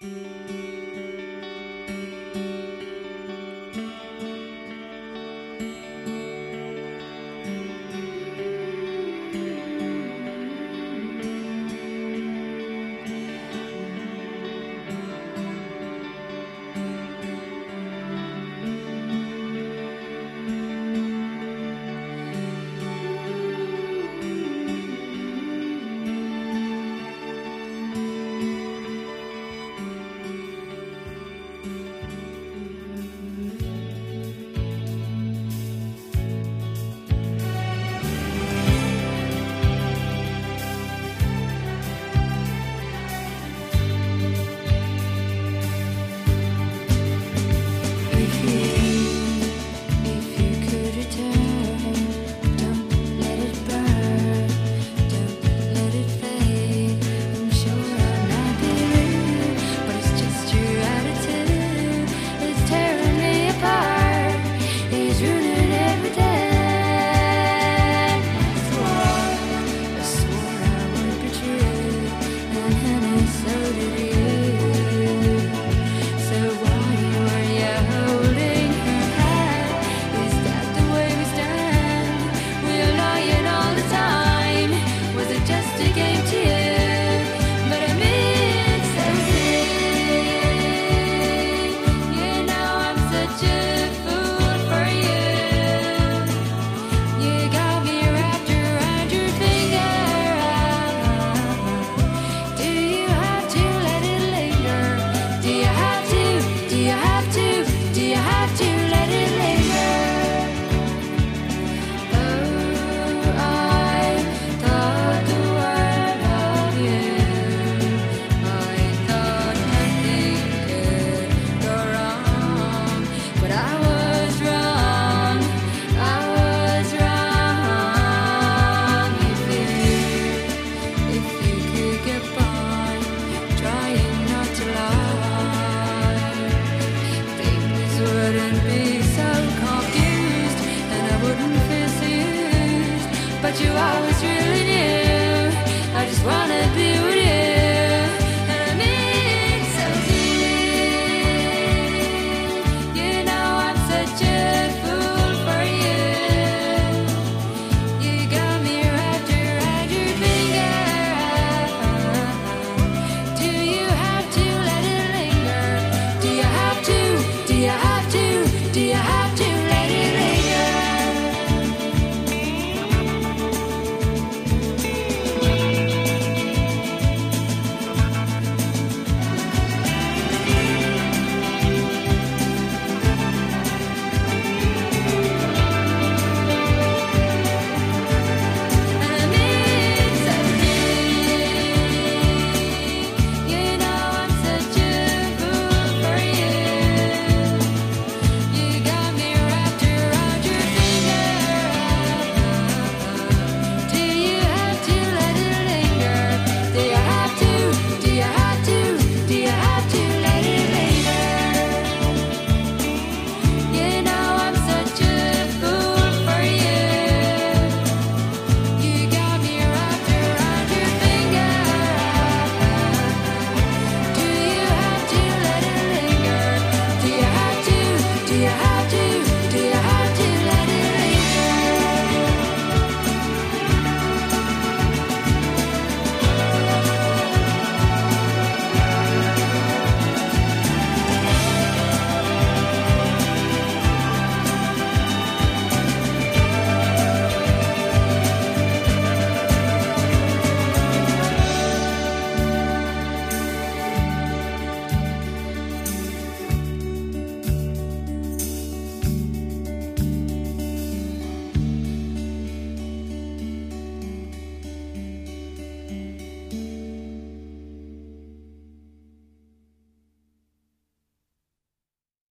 Bye. I was really new. I just wanna be with you.